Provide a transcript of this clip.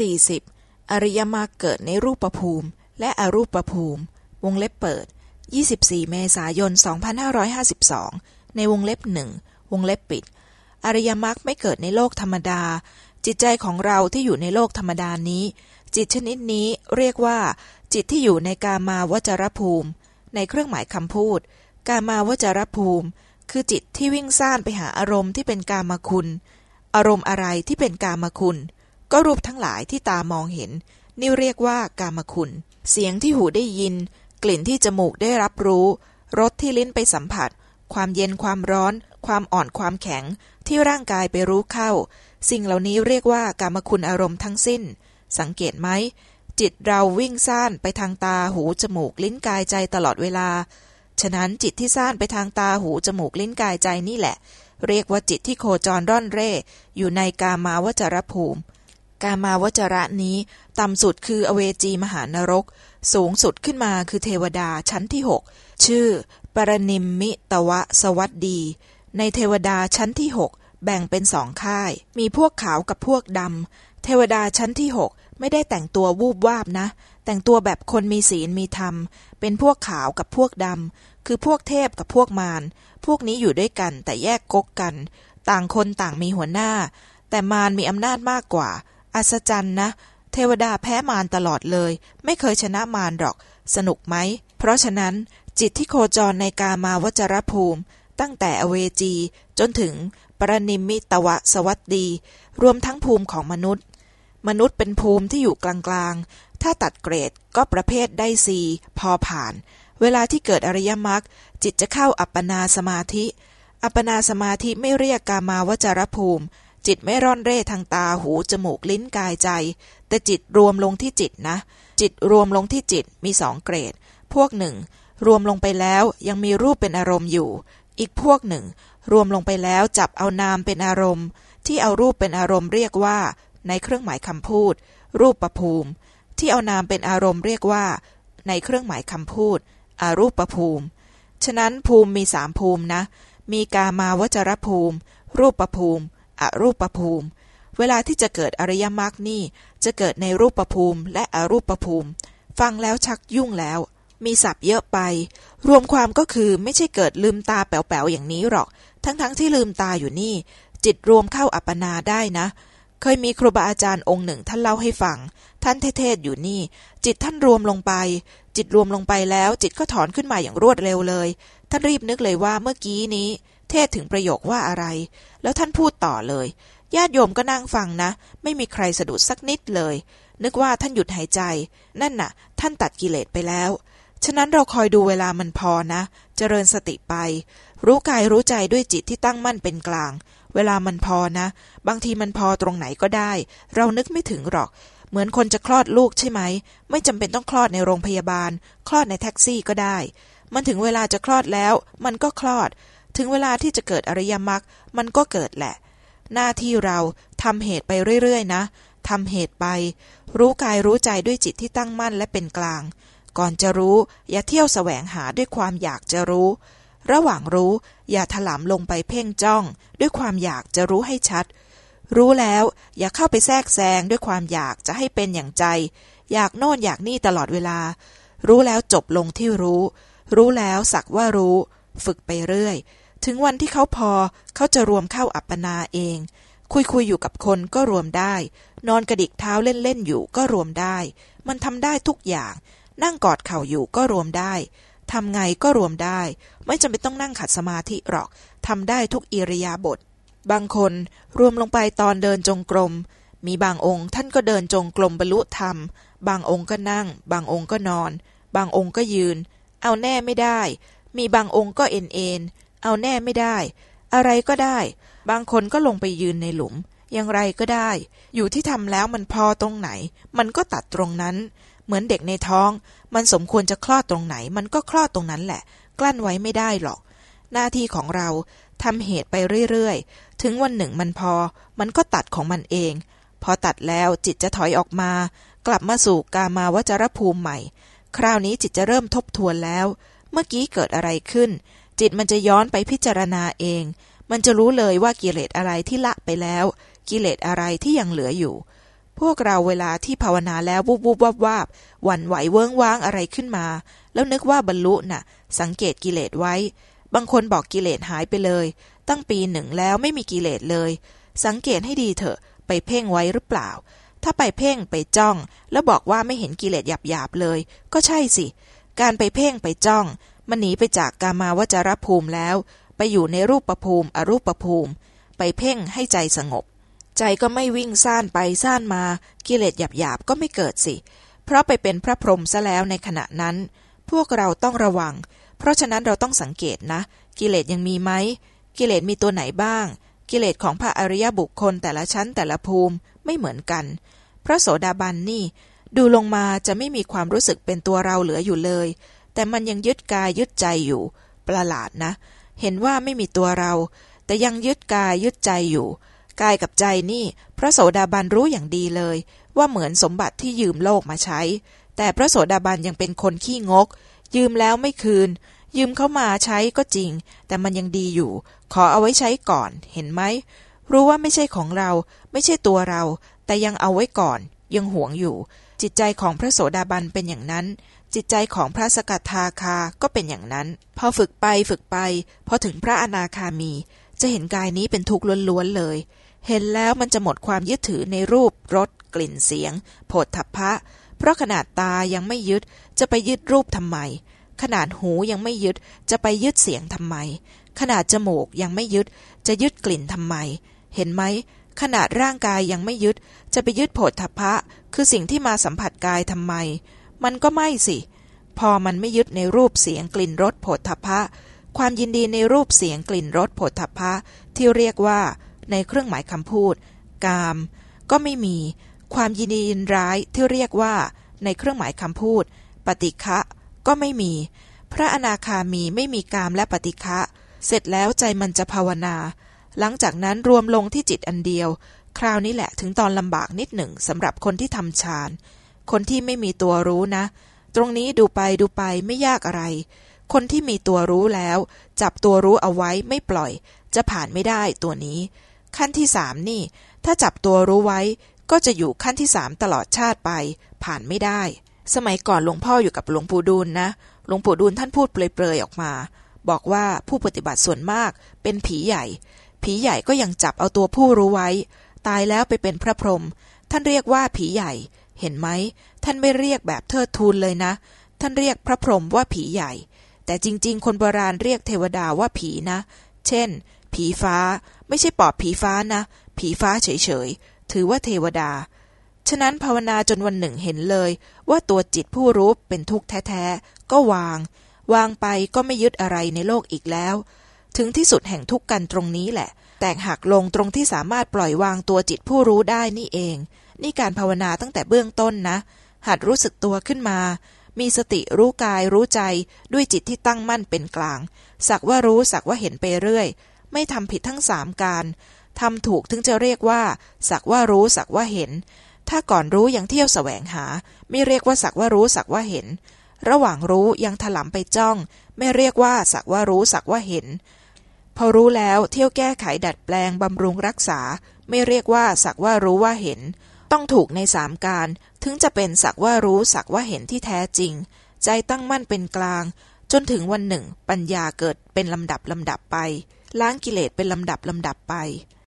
40. อริยมรรคเกิดในรูปภูมิ และอรูปภูมิ วงเล็บเปิด 24 เมษายน 2552 ในวงเล็บหนึ่งวงเล็บปิด อริยมรรคไม่เกิดในโลกธรรมดา จิตใจของเราที่อยู่ในโลกธรรมดานี้ จิตชนิดนี้เรียกว่า จิตที่อยู่ในกามาวจรภูมิ ในเครื่องหมายคำพูด กามาวจรภูมิ คือจิตที่วิ่งซ่านไปหาอารมณ์ที่เป็นกามคุณ อารมณ์อะไรที่เป็นกามคุณ ก็รูปทั้งหลายที่ตามองเห็น นี่เรียกว่ากามคุณ เสียงที่หูได้ยิน กลิ่นที่จมูกได้รับรู้รสที่ลิ้นไปสัมผัส ความเย็นความร้อน ความอ่อนความแข็ง ที่ร่างกายไปรู้เข้า สิ่งเหล่านี้เรียกว่ากามคุณอารมณ์ทั้งสิ้น สังเกตไหมจิตเราวิ่งซ่านไปทางตาหูจมูกลิ้นกายใจตลอดเวลา ฉะนั้นจิตที่ซ่านไปทางตาหูจมูกลิ้นกายใจนี่แหละ เรียกว่าจิตที่โคจรร่อนเร่ อยู่ในกามาวจรภูมิ กามาวจระนี้ ต่ำสุดคืออเวจีมหานรก สูงสุดขึ้นมาคือเทวดาชั้นที่หกชื่อ ปรนิมมิตวะสวัสดี ในเทวดาชั้นที่หกแบ่งเป็นสองค่าย มีพวกขาวกับพวกดำ เทวดาชั้นที่หกไม่ได้แต่งตัววูบวาบนะ แต่งตัวแบบคนมีศีลมีธรรม เป็นพวกขาวกับพวกดำ คือพวกเทพกับพวกมาร พวกนี้อยู่ด้วยกันแต่แยกกกกัน ต่างคนต่างมีหัวหน้า แต่มารมีอำนาจมากกว่า อัศจรรย์นะ เทวดาแพ้มารตลอดเลย ไม่เคยชนะมารหรอก สนุกไหม เพราะฉะนั้นจิตที่โคจรในกามาวจรภูมิ ตั้งแต่อเวจีจนถึงปรนิมิตวะสวัสดี รวมทั้งภูมิของมนุษย์ มนุษย์เป็นภูมิที่อยู่กลางๆ ถ้าตัดเกรดก็ประเภทได้ซีพอผ่าน เวลาที่เกิดอริยมรรคจิตจะเข้าอัปปนาสมาธิ อัปปนาสมาธิไม่เรียกกามาวจรภูมิ จิตไม่ร่อนเร่ทางตาหูจมูกลิ้นกายใจ แต่จิตรวมลงที่จิตนะ จิตรวมลงที่จิตมีสองเกรด พวกหนึ่ง รวมลงไปแล้วยังมีรูปเป็นอารมณ์อยู่ อีกพวกหนึ่ง รวมลงไปแล้วจับเอานามเป็นอารมณ์ ที่เอารูปเป็นอารมณ์เรียกว่า ในเครื่องหมายคำพูด รูปประภูมิ ที่เอานามเป็นอารมณ์เรียกว่า ในเครื่องหมายคำพูดอารูปประภูมิ ฉะนั้นภูมิมีสามภูมินะ มีกามาวจรภูมิ รูปประภูมิ อรูปภูมิ เวลาที่จะเกิดอริยมรรคนี่จะเกิดในรูปภูมิและอรูปภูมิ ฟังแล้วชักยุ่งแล้ว มีศัพท์เยอะไป รวมความก็คือไม่ใช่เกิดลืมตาแป๋วๆอย่างนี้หรอก ทั้งๆทที่ลืมตาอยู่นี่ จิตรวมเข้าอัปปนาได้นะ เคยมีครูบาอาจารย์องค์หนึ่งท่านเล่าให้ฟัง ท่านเทศอยู่นี่ จิตท่านรวมลงไป จิตรวมลงไปแล้ว จิตก็ถอนขึ้นมาอย่างรวดเร็วเลย ท่านรีบนึกเลยว่าเมื่อกี้นี้ เทศถึงประโยคว่าอะไร แล้วท่านพูดต่อเลย ญาติโยมก็นั่งฟังนะ ไม่มีใครสะดุดสักนิดเลย นึกว่าท่านหยุดหายใจ นั่นน่ะ ท่านตัดกิเลสไปแล้ว ฉะนั้นเราคอยดูเวลามันพอนะ เจริญสติไป รู้กายรู้ใจด้วยจิตที่ตั้งมั่นเป็นกลาง เวลามันพอนะ บางทีมันพอตรงไหนก็ได้ เรานึกไม่ถึงหรอกเหมือนคนจะคลอดลูกใช่ไหม ไม่จำเป็นต้องคลอดในโรงพยาบาล คลอดในแท็กซี่ก็ได้ มันถึงเวลาจะคลอดแล้ว มันก็คลอด ถึงเวลาที่จะเกิดอริยมรรคมันก็เกิดแหละ หน้าที่เราทำเหตุไปเรื่อยๆนะทำเหตุไป รู้กายรู้ใจด้วยจิตที่ตั้งมั่นและเป็นกลาง ก่อนจะรู้ อย่าเที่ยวแสวงหาด้วยความอยากจะรู้ ระหว่างรู้ อย่าถลำลงไปเพ่งจ้อง ด้วยความอยากจะรู้ให้ชัด รู้แล้วอย่าเข้าไปแทรกแซงด้วยความอยากจะให้เป็นอย่างใจ อยากโน่นอยากนี่ตลอดเวลา รู้แล้วจบลงที่รู้ รู้แล้วสักว่ารู้ ฝึกไปเรื่อย ถึงวันที่เขาพอเขาจะรวมเข้าอัปปนาเอง คุยคุยอยู่กับคนก็รวมได้ นอนกระดิกเท้าเล่นๆอยู่ก็รวมได้ มันทำได้ทุกอย่าง นั่งกอดเข่าอยู่ก็รวมได้ทำไงก็รวมได้ ไม่จำเป็นต้องนั่งขัดสมาธิหรอกทำได้ทุกอิริยาบถบางคนรวมลงไปตอนเดินจงกรม มีบางองค์ท่านก็เดินจงกรมบรรลุธรรม บางองค์ก็นั่ง บางองค์ก็นอน บางองค์ก็ยืน เอาแน่ไม่ได้ มีบางองค์ก็เอ็นเอ็น เอาแน่ไม่ได้ อะไรก็ได้ บางคนก็ลงไปยืนในหลุม อย่างไรก็ได้ อยู่ที่ทำแล้วมันพอตรงไหน มันก็ตัดตรงนั้น เหมือนเด็กในท้อง มันสมควรจะคลอดตรงไหน มันก็คลอดตรงนั้นแหละ กลั้นไว้ไม่ได้หรอก หน้าที่ของเราทำเหตุไปเรื่อยๆ ถึงวันหนึ่งมันพอ มันก็ตัดของมันเอง พอตัดแล้วจิตจะถอยออกมา กลับมาสู่กามาวจรภูมิใหม่ คราวนี้จิตจะเริ่มทบทวนแล้ว เมื่อกี้เกิดอะไรขึ้น จิตมันจะย้อนไปพิจารณาเอง มันจะรู้เลยว่ากิเลสอะไรที่ละไปแล้ว กิเลสอะไรที่ยังเหลืออยู่ พวกเราเวลาที่ภาวนาแล้ววุบวุบวับวาบหวั่นไหวเวิ้งว้างอะไรขึ้นมา แล้วนึกว่าบรรลุน่ะ สังเกตกิเลสไว้ บางคนบอกกิเลสหายไปเลย ตั้งปีหนึ่งแล้วไม่มีกิเลสเลย สังเกตให้ดีเถอะ ไปเพ่งไว้หรือเปล่า ถ้าไปเพ่งไปจ้อง แล้วบอกว่าไม่เห็นกิเลสหยาบๆเลย ก็ใช่สิ การไปเพ่งไปจ้อง มันหนีไปจากกามาวจรภูมิแล้ว ไปอยู่ในรูปประภูมิ อรูปประภูมิ ไปเพ่งให้ใจสงบ ใจก็ไม่วิ่งซ่านไปซ่านมา กิเลสหยาบๆก็ไม่เกิดสิ เพราะไปเป็นพระพรหมซะแล้วในขณะนั้น พวกเราต้องระวัง เพราะฉะนั้นเราต้องสังเกตนะ กิเลสยังมีไหม กิเลสมีตัวไหนบ้าง กิเลสของพระอริยบุคคลแต่ละชั้นแต่ละภูมิไม่เหมือนกัน พระโสดาบันนี่ดูลงมาจะไม่มีความรู้สึกเป็นตัวเราเหลืออยู่เลย แต่มันยังยึดกายยึดใจอยู่ ประหลาดนะ เห็นว่าไม่มีตัวเรา แต่ยังยึดกายยึดใจอยู่ กายกับใจนี่ พระโสดาบันรู้อย่างดีเลย ว่าเหมือนสมบัติที่ยืมโลกมาใช้ แต่พระโสดาบันยังเป็นคนขี้งก ยืมแล้วไม่คืน ยืมเข้ามาใช้ก็จริง แต่มันยังดีอยู่ ขอเอาไว้ใช้ก่อน เห็นไหมรู้ว่าไม่ใช่ของเรา ไม่ใช่ตัวเรา แต่ยังเอาไว้ก่อน ยังหวงอยู่ จิตใจของพระโสดาบันเป็นอย่างนั้น จิตใจของพระสกัทาคาก็เป็นอย่างนั้น พอฝึกไปฝึกไป พอถึงพระอนาคามี จะเห็นกายนี้เป็นทุกข์ล้วนๆเลย เห็นแล้วมันจะหมดความยึดถือในรูปรสกลิ่นเสียงโผฏฐัพพะ เพราะขนาดตายังไม่ยึดจะไปยึดรูปทำไม ขนาดหูยังไม่ยึดจะไปยึดเสียงทำไม ขนาดจมูกยังไม่ยึดจะยึดกลิ่นทำไม เห็นไหมขนาดร่างกายยังไม่ยึดจะไปยึดโผฏฐัพพะ คือสิ่งที่มาสัมผัสกายทำไม มันก็ไม่สิ พอมันไม่ยึดในรูปเสียงกลิ่นรสโผฏฐัพพะ ความยินดีในรูปเสียงกลิ่นรสโผฏฐัพพะ ที่เรียกว่า ในเครื่องหมายคำพูด กาม ก็ไม่มี ความยินดียินร้ายที่เรียกว่า ในเครื่องหมายคำพูด ปฏิฆะก็ไม่มี พระอนาคามีไม่มีกามและปฏิฆะเสร็จแล้วใจมันจะภาวนา หลังจากนั้นรวมลงที่จิตอันเดียว คราวนี้แหละถึงตอนลำบากนิดหนึ่งสำหรับคนที่ทำฌาน คนที่ไม่มีตัวรู้นะ ตรงนี้ดูไปดูไปไม่ยากอะไร คนที่มีตัวรู้แล้ว จับตัวรู้เอาไว้ไม่ปล่อย จะผ่านไม่ได้ตัวนี้ ขั้นที่สามนี่ ถ้าจับตัวรู้ไว้ ก็จะอยู่ขั้นที่สามตลอดชาติไป ผ่านไม่ได้ สมัยก่อนหลวงพ่ออยู่กับหลวงปู่ดูลนะหลวงปู่ดูลท่านพูดเปลยๆออกมา บอกว่าผู้ปฏิบัติส่วนมาก เป็นผีใหญ่ ผีใหญ่ก็ยังจับเอาตัวผู้รู้ไว้ ตายแล้วไปเป็นพระพรหมท่านเรียกว่าผีใหญ่ เห็นไหม ท่านไม่เรียกแบบเทิดทูนเลยนะ ท่านเรียกพระพรหมว่าผีใหญ่ แต่จริง ๆ คนโบราณเรียกเทวดาว่าผีนะ เช่น ผีฟ้า ไม่ใช่ปอบผีฟ้านะ ผีฟ้าเฉยๆ ถือว่าเทวดา ฉะนั้นภาวนาจนวันหนึ่งเห็นเลย ว่าตัวจิตผู้รู้เป็นทุกข์แท้ๆ ก็วาง วางไปก็ไม่ยึดอะไรในโลกอีกแล้ว ถึงที่สุดแห่งทุกข์กันตรงนี้แหละ แตกหักลงตรงที่สามารถปล่อยวางตัวจิตผู้รู้ได้นี่เอง นี่การภาวนาตั้งแต่เบื้องต้นนะ หัดรู้สึกตัวขึ้นมา มีสติรู้กายรู้ใจด้วยจิตที่ตั้งมั่นเป็นกลาง สักว่ารู้สักว่าเห็นไปเรื่อย ไม่ทำผิดทั้งสามการทำถูกถึงจะเรียกว่า สักว่ารู้สักว่าเห็น ถ้าก่อนรู้ยังเที่ยวแสวงหา ไม่เรียกว่าสักว่ารู้สักว่าเห็น ระหว่างรู้ยังถลำไปจ้อง ไม่เรียกว่าสักว่ารู้สักว่าเห็น พอรู้แล้วเที่ยวแก้ไขดัดแปลงบำรุงรักษา ไม่เรียกว่าสักว่ารู้ว่าเห็น ต้องถูกในสามการ ถึงจะเป็นสักว่ารู้สักว่าเห็นที่แท้จริง ใจตั้งมั่นเป็นกลาง จนถึงวันหนึ่ง ปัญญาเกิดเป็นลำดับลำดับไป ล้างกิเลสเป็นลำดับลำดับไป